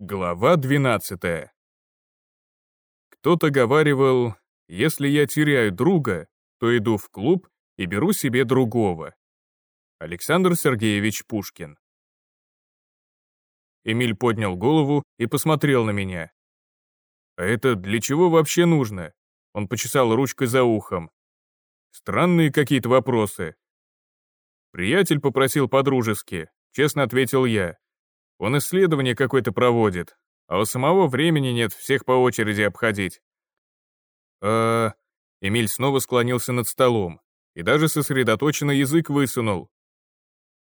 Глава 12. Кто-то говаривал, если я теряю друга, то иду в клуб и беру себе другого. Александр Сергеевич Пушкин. Эмиль поднял голову и посмотрел на меня. «А это для чего вообще нужно?» Он почесал ручкой за ухом. «Странные какие-то вопросы». Приятель попросил по-дружески, честно ответил я. Он исследование какое-то проводит, а у самого времени нет всех по очереди обходить. э Эмиль снова склонился над столом и даже сосредоточенно язык высунул.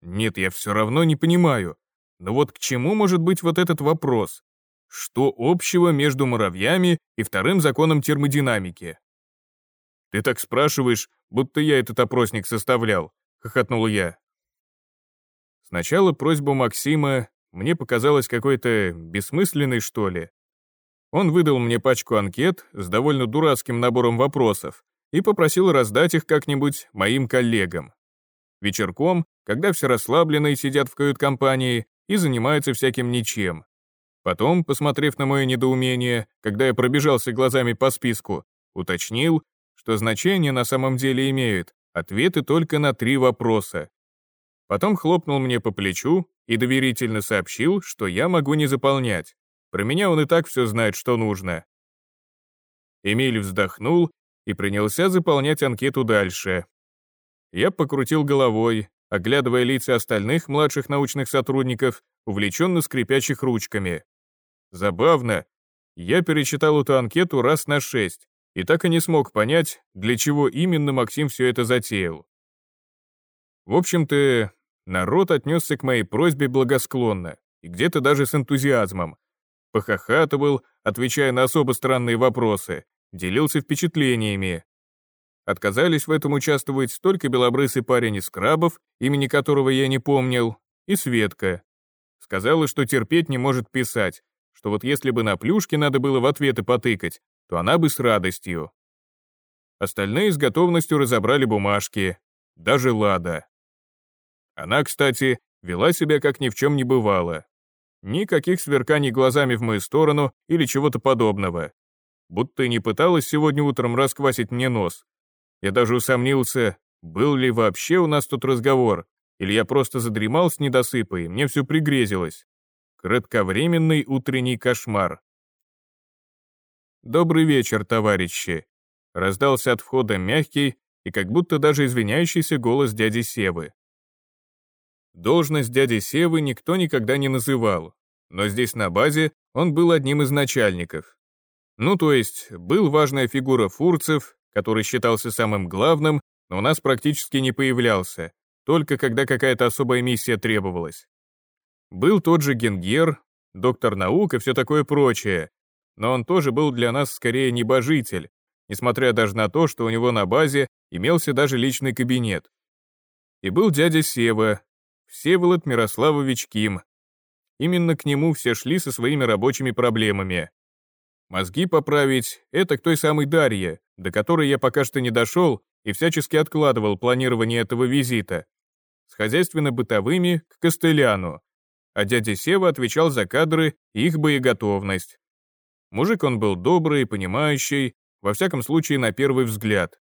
Нет, я все равно не понимаю. Но вот к чему может быть вот этот вопрос? Что общего между муравьями и вторым законом термодинамики? Ты так спрашиваешь, будто я этот опросник составлял, хохотнул я. Сначала просьбу Максима мне показалось какой-то бессмысленной, что ли. Он выдал мне пачку анкет с довольно дурацким набором вопросов и попросил раздать их как-нибудь моим коллегам. Вечерком, когда все расслабленные сидят в кают-компании и занимаются всяким ничем. Потом, посмотрев на мое недоумение, когда я пробежался глазами по списку, уточнил, что значение на самом деле имеют ответы только на три вопроса. Потом хлопнул мне по плечу и доверительно сообщил, что я могу не заполнять. Про меня он и так все знает, что нужно. Эмиль вздохнул и принялся заполнять анкету дальше. Я покрутил головой, оглядывая лица остальных младших научных сотрудников, увлеченно скрипящих ручками. Забавно, я перечитал эту анкету раз на шесть и так и не смог понять, для чего именно Максим все это затеял. В общем-то, Народ отнесся к моей просьбе благосклонно и где-то даже с энтузиазмом. Похохатывал, отвечая на особо странные вопросы, делился впечатлениями. Отказались в этом участвовать только белобрысый парень из крабов, имени которого я не помнил, и Светка. Сказала, что терпеть не может писать, что вот если бы на плюшке надо было в ответы потыкать, то она бы с радостью. Остальные с готовностью разобрали бумажки, даже Лада. Она, кстати, вела себя как ни в чем не бывало. Никаких сверканий глазами в мою сторону или чего-то подобного. Будто не пыталась сегодня утром расквасить мне нос. Я даже усомнился, был ли вообще у нас тут разговор, или я просто задремал с недосыпой, мне все пригрезилось. Кратковременный утренний кошмар. «Добрый вечер, товарищи!» Раздался от входа мягкий и как будто даже извиняющийся голос дяди Севы. Должность дяди Севы никто никогда не называл, но здесь на базе он был одним из начальников. Ну, то есть, был важная фигура Фурцев, который считался самым главным, но у нас практически не появлялся, только когда какая-то особая миссия требовалась. Был тот же Генгер, доктор наук и все такое прочее, но он тоже был для нас скорее небожитель, несмотря даже на то, что у него на базе имелся даже личный кабинет. И был дядя Сева, Всеволод Мирославович Ким. Именно к нему все шли со своими рабочими проблемами. Мозги поправить — это к той самой Дарье, до которой я пока что не дошел и всячески откладывал планирование этого визита. С хозяйственно-бытовыми — к Костеляну, а дядя Сева отвечал за кадры и их боеготовность. Мужик он был добрый, понимающий, во всяком случае на первый взгляд.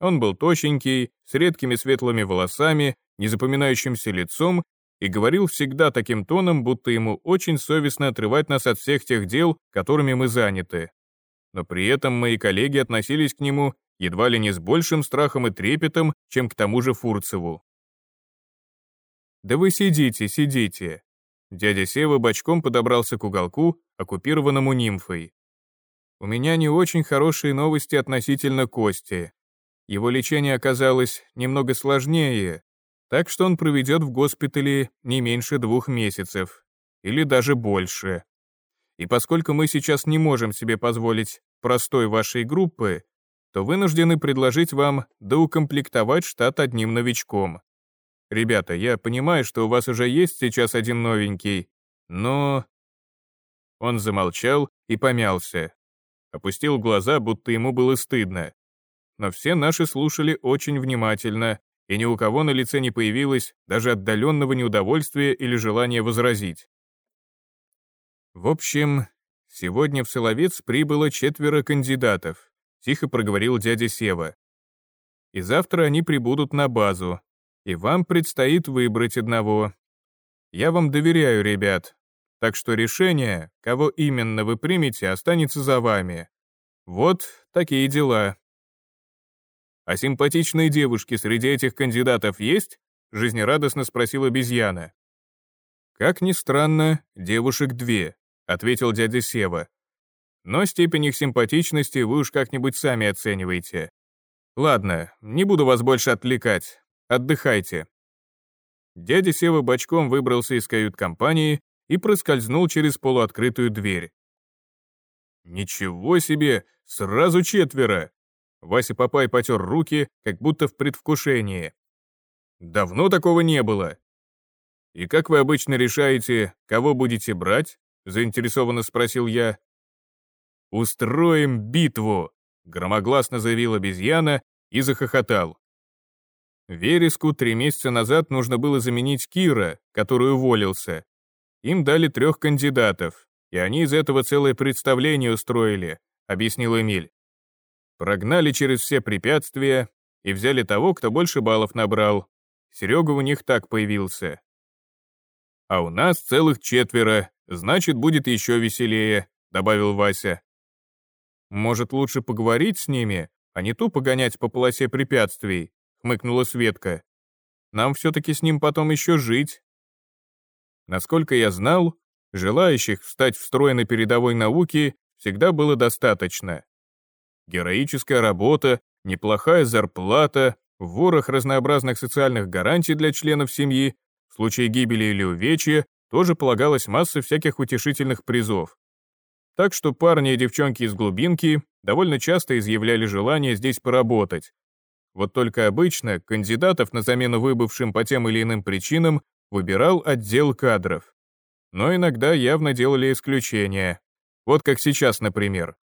Он был тощенький, с редкими светлыми волосами, незапоминающимся лицом и говорил всегда таким тоном, будто ему очень совестно отрывать нас от всех тех дел, которыми мы заняты. Но при этом мои коллеги относились к нему едва ли не с большим страхом и трепетом, чем к тому же Фурцеву. «Да вы сидите, сидите». Дядя Сева бочком подобрался к уголку, оккупированному нимфой. «У меня не очень хорошие новости относительно Кости. Его лечение оказалось немного сложнее, так что он проведет в госпитале не меньше двух месяцев, или даже больше. И поскольку мы сейчас не можем себе позволить простой вашей группы, то вынуждены предложить вам доукомплектовать штат одним новичком. Ребята, я понимаю, что у вас уже есть сейчас один новенький, но...» Он замолчал и помялся. Опустил глаза, будто ему было стыдно но все наши слушали очень внимательно, и ни у кого на лице не появилось даже отдаленного неудовольствия или желания возразить. В общем, сегодня в Соловец прибыло четверо кандидатов, тихо проговорил дядя Сева. И завтра они прибудут на базу, и вам предстоит выбрать одного. Я вам доверяю, ребят, так что решение, кого именно вы примете, останется за вами. Вот такие дела. А симпатичные девушки среди этих кандидатов есть? Жизнерадостно спросил обезьяна. Как ни странно, девушек две, ответил дядя Сева. Но степень их симпатичности вы уж как-нибудь сами оцениваете. Ладно, не буду вас больше отвлекать. Отдыхайте. Дядя Сева бочком выбрался из кают-компании и проскользнул через полуоткрытую дверь. «Ничего себе! Сразу четверо!» Вася Папай потер руки, как будто в предвкушении. «Давно такого не было!» «И как вы обычно решаете, кого будете брать?» — заинтересованно спросил я. «Устроим битву!» — громогласно заявил обезьяна и захохотал. Вереску три месяца назад нужно было заменить Кира, который уволился. Им дали трех кандидатов, и они из этого целое представление устроили, объяснил Эмиль. Прогнали через все препятствия и взяли того, кто больше баллов набрал. Серега у них так появился. А у нас целых четверо, значит, будет еще веселее, добавил Вася. Может, лучше поговорить с ними, а не тупо гонять по полосе препятствий, хмыкнула Светка. Нам все-таки с ним потом еще жить. Насколько я знал, желающих встать в строй на передовой науке всегда было достаточно. Героическая работа, неплохая зарплата, ворох разнообразных социальных гарантий для членов семьи, в случае гибели или увечья тоже полагалась масса всяких утешительных призов. Так что парни и девчонки из глубинки довольно часто изъявляли желание здесь поработать. Вот только обычно кандидатов на замену выбывшим по тем или иным причинам выбирал отдел кадров. Но иногда явно делали исключения. Вот как сейчас, например.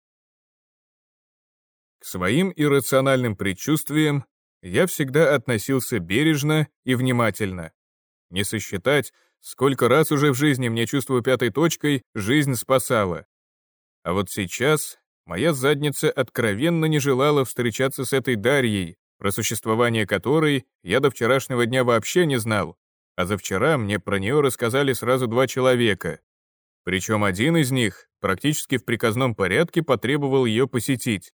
К своим иррациональным предчувствиям я всегда относился бережно и внимательно. Не сосчитать, сколько раз уже в жизни мне чувство пятой точкой жизнь спасала. А вот сейчас моя задница откровенно не желала встречаться с этой Дарьей, про существование которой я до вчерашнего дня вообще не знал, а за вчера мне про нее рассказали сразу два человека. Причем один из них практически в приказном порядке потребовал ее посетить.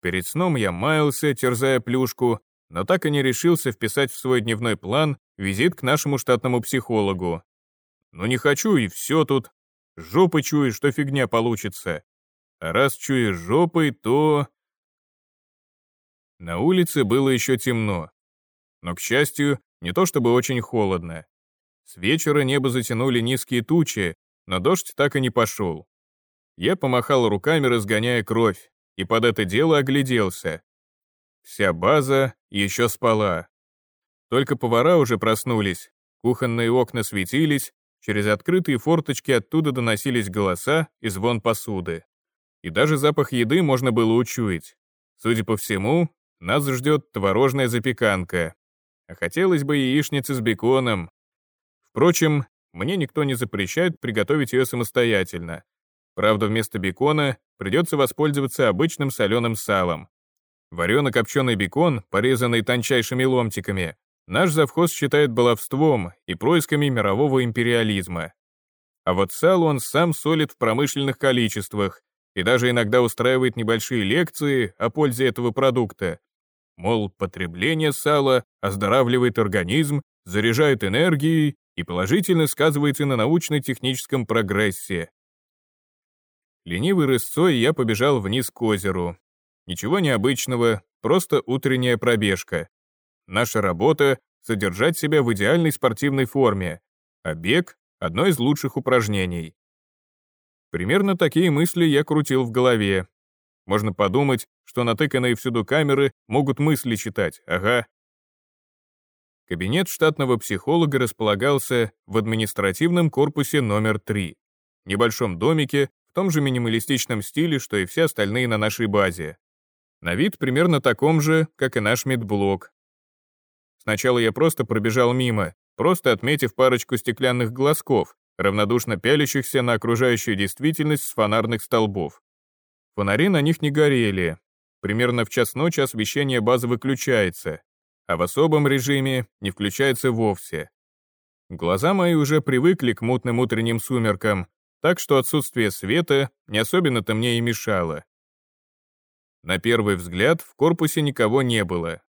Перед сном я маялся, терзая плюшку, но так и не решился вписать в свой дневной план визит к нашему штатному психологу. Ну не хочу и все тут. Жопы чую, что фигня получится. А раз чуешь жопой, то... На улице было еще темно. Но, к счастью, не то чтобы очень холодно. С вечера небо затянули низкие тучи, но дождь так и не пошел. Я помахал руками, разгоняя кровь, и под это дело огляделся. Вся база еще спала. Только повара уже проснулись, кухонные окна светились, через открытые форточки оттуда доносились голоса и звон посуды. И даже запах еды можно было учуять. Судя по всему, нас ждет творожная запеканка. А хотелось бы яичницы с беконом. Впрочем, мне никто не запрещает приготовить ее самостоятельно. Правда, вместо бекона придется воспользоваться обычным соленым салом. Варено-копченый бекон, порезанный тончайшими ломтиками, наш завхоз считает баловством и происками мирового империализма. А вот сал он сам солит в промышленных количествах и даже иногда устраивает небольшие лекции о пользе этого продукта, Мол, потребление сала оздоравливает организм, заряжает энергией и положительно сказывается на научно-техническом прогрессе. Ленивый рысцой я побежал вниз к озеру. Ничего необычного, просто утренняя пробежка. Наша работа — содержать себя в идеальной спортивной форме, а бег — одно из лучших упражнений. Примерно такие мысли я крутил в голове, можно подумать, что натыканные всюду камеры могут мысли читать, ага. Кабинет штатного психолога располагался в административном корпусе номер 3, небольшом домике, в том же минималистичном стиле, что и все остальные на нашей базе. На вид примерно таком же, как и наш медблок. Сначала я просто пробежал мимо, просто отметив парочку стеклянных глазков, равнодушно пялящихся на окружающую действительность с фонарных столбов. Фонари на них не горели. Примерно в час ночи освещение базы выключается, а в особом режиме не включается вовсе. Глаза мои уже привыкли к мутным утренним сумеркам, так что отсутствие света не особенно-то мне и мешало. На первый взгляд в корпусе никого не было.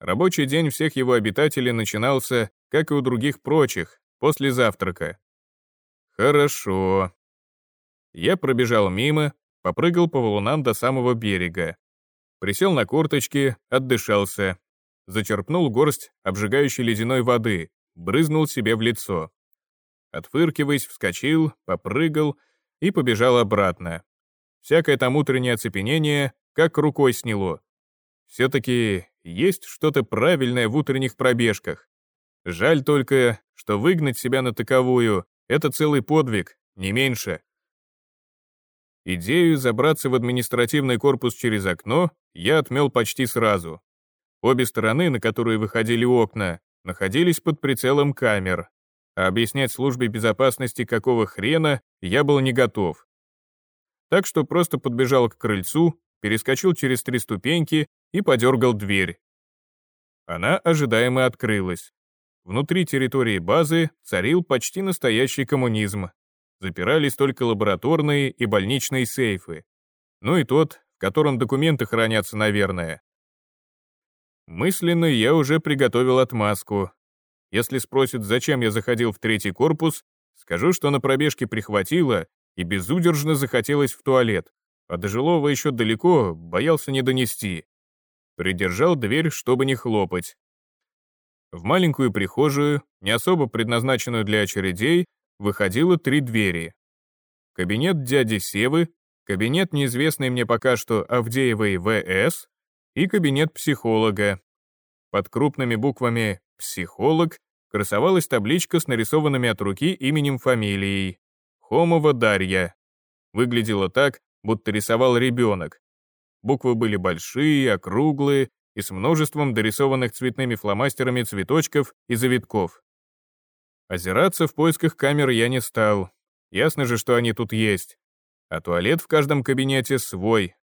Рабочий день всех его обитателей начинался, как и у других прочих, после завтрака. Хорошо. Я пробежал мимо, попрыгал по валунам до самого берега. Присел на корточки, отдышался. Зачерпнул горсть обжигающей ледяной воды, брызнул себе в лицо. Отфыркиваясь, вскочил, попрыгал и побежал обратно. Всякое там утреннее оцепенение как рукой сняло. Все-таки есть что-то правильное в утренних пробежках. Жаль только, что выгнать себя на таковую — это целый подвиг, не меньше. Идею забраться в административный корпус через окно я отмел почти сразу. Обе стороны, на которые выходили окна, находились под прицелом камер, а объяснять службе безопасности, какого хрена, я был не готов. Так что просто подбежал к крыльцу, перескочил через три ступеньки и подергал дверь. Она ожидаемо открылась. Внутри территории базы царил почти настоящий коммунизм. Запирались только лабораторные и больничные сейфы. Ну и тот, в котором документы хранятся, наверное. Мысленно я уже приготовил отмазку, если спросят, зачем я заходил в третий корпус, скажу, что на пробежке прихватило и безудержно захотелось в туалет, а до жилого еще далеко, боялся не донести. Придержал дверь, чтобы не хлопать. В маленькую прихожую, не особо предназначенную для очередей, выходило три двери. Кабинет дяди Севы, кабинет неизвестный мне пока что Авдеевой ВС и кабинет психолога. Под крупными буквами «Психолог» красовалась табличка с нарисованными от руки именем фамилией. Хомова Дарья. Выглядело так, будто рисовал ребенок. Буквы были большие, округлые и с множеством дорисованных цветными фломастерами цветочков и завитков. Озираться в поисках камер я не стал. Ясно же, что они тут есть. А туалет в каждом кабинете свой.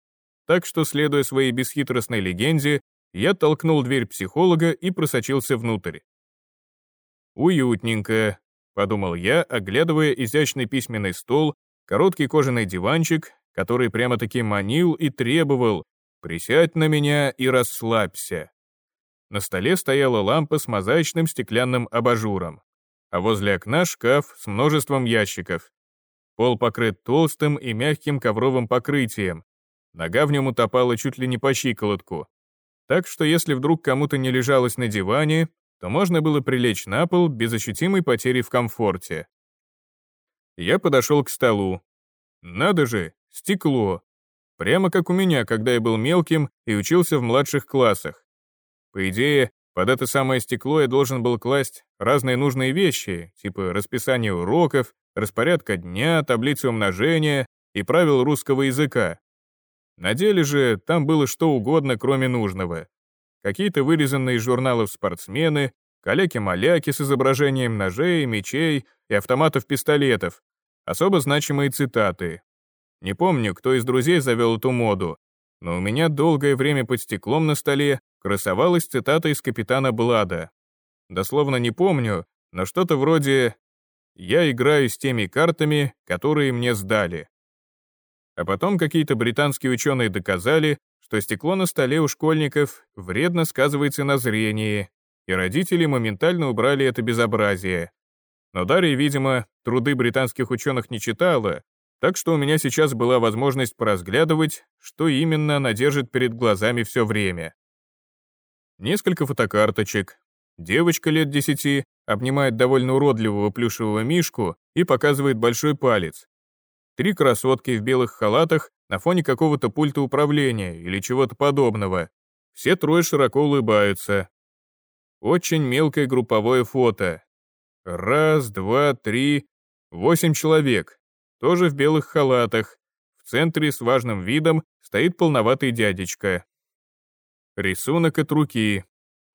Так что, следуя своей бесхитростной легенде, я толкнул дверь психолога и просочился внутрь. «Уютненько», — подумал я, оглядывая изящный письменный стол, короткий кожаный диванчик, который прямо-таки манил и требовал «присядь на меня и расслабься». На столе стояла лампа с мозаичным стеклянным абажуром, а возле окна шкаф с множеством ящиков. Пол покрыт толстым и мягким ковровым покрытием. Нога в нем утопала чуть ли не по щиколотку. Так что если вдруг кому-то не лежалось на диване, то можно было прилечь на пол без ощутимой потери в комфорте. Я подошел к столу. Надо же, стекло. Прямо как у меня, когда я был мелким и учился в младших классах. По идее, под это самое стекло я должен был класть разные нужные вещи, типа расписание уроков, распорядка дня, таблицы умножения и правил русского языка. На деле же там было что угодно, кроме нужного какие-то вырезанные из журналов спортсмены, каляки-маляки с изображением ножей, мечей и автоматов-пистолетов, особо значимые цитаты. Не помню, кто из друзей завел эту моду, но у меня долгое время под стеклом на столе красовалась цитата из капитана Блада. Дословно не помню, но что-то вроде «Я играю с теми картами, которые мне сдали». А потом какие-то британские ученые доказали, что стекло на столе у школьников вредно сказывается на зрении, и родители моментально убрали это безобразие. Но Дарья, видимо, труды британских ученых не читала, так что у меня сейчас была возможность поразглядывать, что именно она держит перед глазами все время. Несколько фотокарточек. Девочка лет десяти обнимает довольно уродливого плюшевого мишку и показывает большой палец. Три красотки в белых халатах на фоне какого-то пульта управления или чего-то подобного. Все трое широко улыбаются. Очень мелкое групповое фото. Раз, два, три, восемь человек. Тоже в белых халатах. В центре с важным видом стоит полноватый дядечка. Рисунок от руки.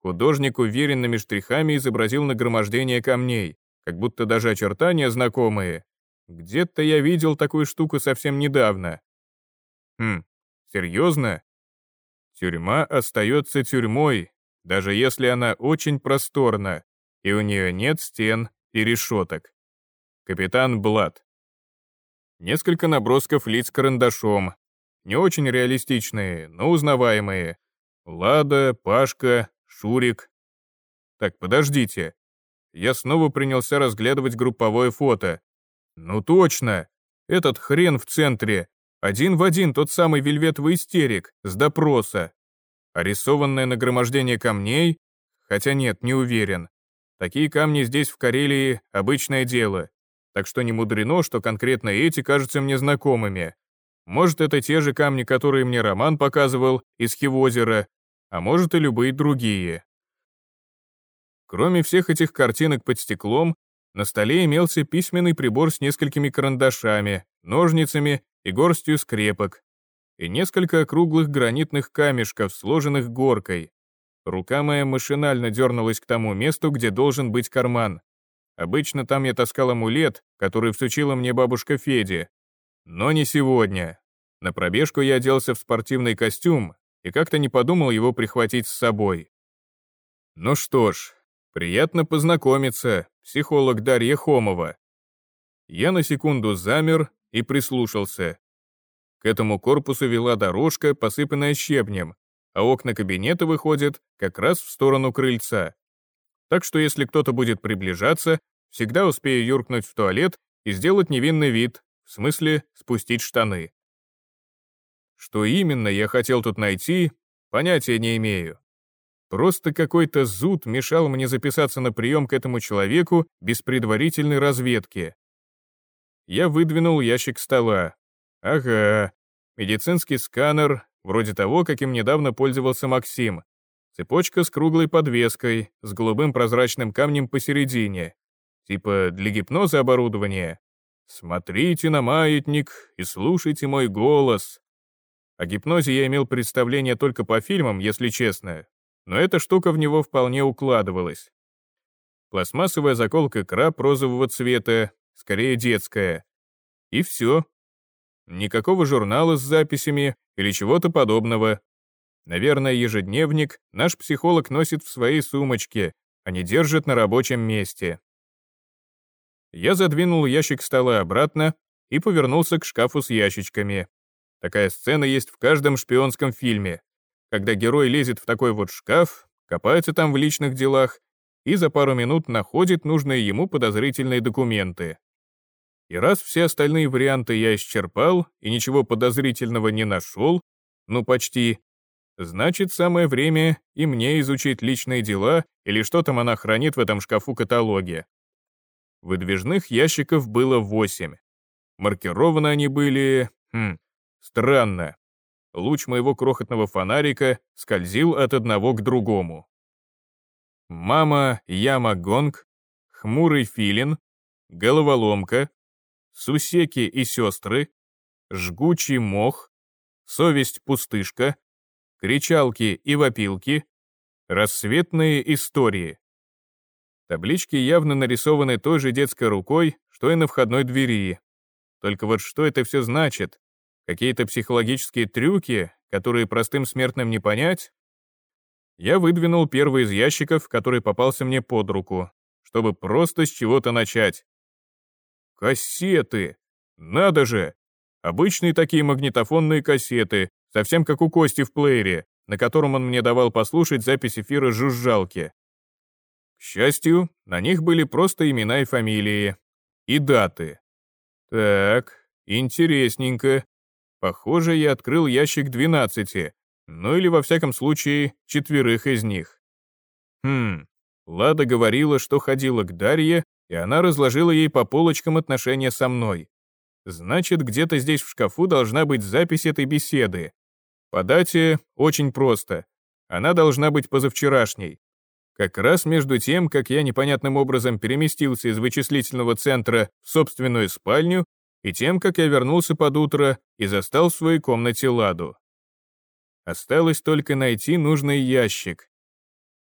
Художник уверенными штрихами изобразил нагромождение камней, как будто даже очертания знакомые. Где-то я видел такую штуку совсем недавно. Хм, серьезно? Тюрьма остается тюрьмой, даже если она очень просторна, и у нее нет стен и решеток. Капитан Блад. Несколько набросков лиц карандашом. Не очень реалистичные, но узнаваемые. Лада, Пашка, Шурик. Так, подождите. Я снова принялся разглядывать групповое фото. Ну точно, этот хрен в центре. Один в один тот самый вельветовый истерик с допроса. А рисованное нагромождение камней? Хотя нет, не уверен. Такие камни здесь, в Карелии, обычное дело. Так что не мудрено, что конкретно эти кажутся мне знакомыми. Может, это те же камни, которые мне Роман показывал из Хивозера, а может и любые другие. Кроме всех этих картинок под стеклом, на столе имелся письменный прибор с несколькими карандашами, ножницами и горстью скрепок, и несколько круглых гранитных камешков, сложенных горкой. Рука моя машинально дернулась к тому месту, где должен быть карман. Обычно там я таскал амулет, который всучила мне бабушка Феди. Но не сегодня. На пробежку я оделся в спортивный костюм и как-то не подумал его прихватить с собой. Ну что ж, приятно познакомиться, психолог Дарья Хомова. Я на секунду замер и прислушался. К этому корпусу вела дорожка, посыпанная щебнем, а окна кабинета выходят как раз в сторону крыльца. Так что если кто-то будет приближаться, всегда успею юркнуть в туалет и сделать невинный вид, в смысле спустить штаны. Что именно я хотел тут найти, понятия не имею. Просто какой-то зуд мешал мне записаться на прием к этому человеку без предварительной разведки. Я выдвинул ящик стола. Ага, медицинский сканер, вроде того, каким недавно пользовался Максим. Цепочка с круглой подвеской, с голубым прозрачным камнем посередине. Типа для гипноза оборудование. Смотрите на маятник и слушайте мой голос. О гипнозе я имел представление только по фильмам, если честно, но эта штука в него вполне укладывалась. Пластмассовая заколка краб розового цвета, скорее детская. И все. Никакого журнала с записями или чего-то подобного. Наверное, ежедневник наш психолог носит в своей сумочке, а не держит на рабочем месте. Я задвинул ящик стола обратно и повернулся к шкафу с ящичками. Такая сцена есть в каждом шпионском фильме, когда герой лезет в такой вот шкаф, копается там в личных делах и за пару минут находит нужные ему подозрительные документы. И раз все остальные варианты я исчерпал и ничего подозрительного не нашел, ну почти, значит самое время и мне изучить личные дела или что там она хранит в этом шкафу-каталоге. Выдвижных ящиков было восемь. Маркированы они были... Хм, странно. Луч моего крохотного фонарика скользил от одного к другому. Мама Яма Гонг, Хмурый Филин, Головоломка, Сусеки и сестры, Жгучий мох, Совесть пустышка, Кричалки и вопилки, Рассветные истории. Таблички явно нарисованы той же детской рукой, что и на входной двери. Только вот что это все значит? Какие-то психологические трюки, которые простым смертным не понять? Я выдвинул первый из ящиков, который попался мне под руку, чтобы просто с чего-то начать. Кассеты! Надо же! Обычные такие магнитофонные кассеты, совсем как у Кости в плеере, на котором он мне давал послушать запись эфира жужжалки. К счастью, на них были просто имена и фамилии. И даты. Так, интересненько. Похоже, я открыл ящик 12, ну или во всяком случае, четверых из них. Хм, Лада говорила, что ходила к Дарье, и она разложила ей по полочкам отношения со мной. Значит, где-то здесь в шкафу должна быть запись этой беседы. По дате очень просто. Она должна быть позавчерашней. Как раз между тем, как я непонятным образом переместился из вычислительного центра в собственную спальню, и тем, как я вернулся под утро и застал в своей комнате Ладу. Осталось только найти нужный ящик.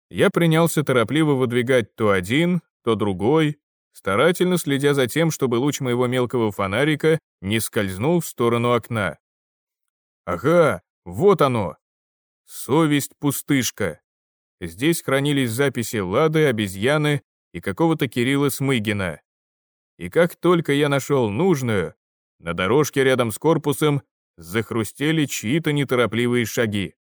Я принялся торопливо выдвигать то один, то другой, старательно следя за тем, чтобы луч моего мелкого фонарика не скользнул в сторону окна. Ага, вот оно. Совесть-пустышка. Здесь хранились записи Лады, обезьяны и какого-то Кирилла Смыгина. И как только я нашел нужную, на дорожке рядом с корпусом захрустели чьи-то неторопливые шаги.